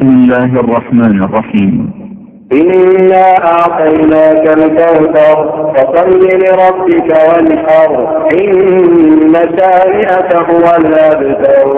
بسم الله الرحمن الرحيم. إنا أعطيناك الكوثر فصل لربك وانحر. إن شانئك هو الأبتر.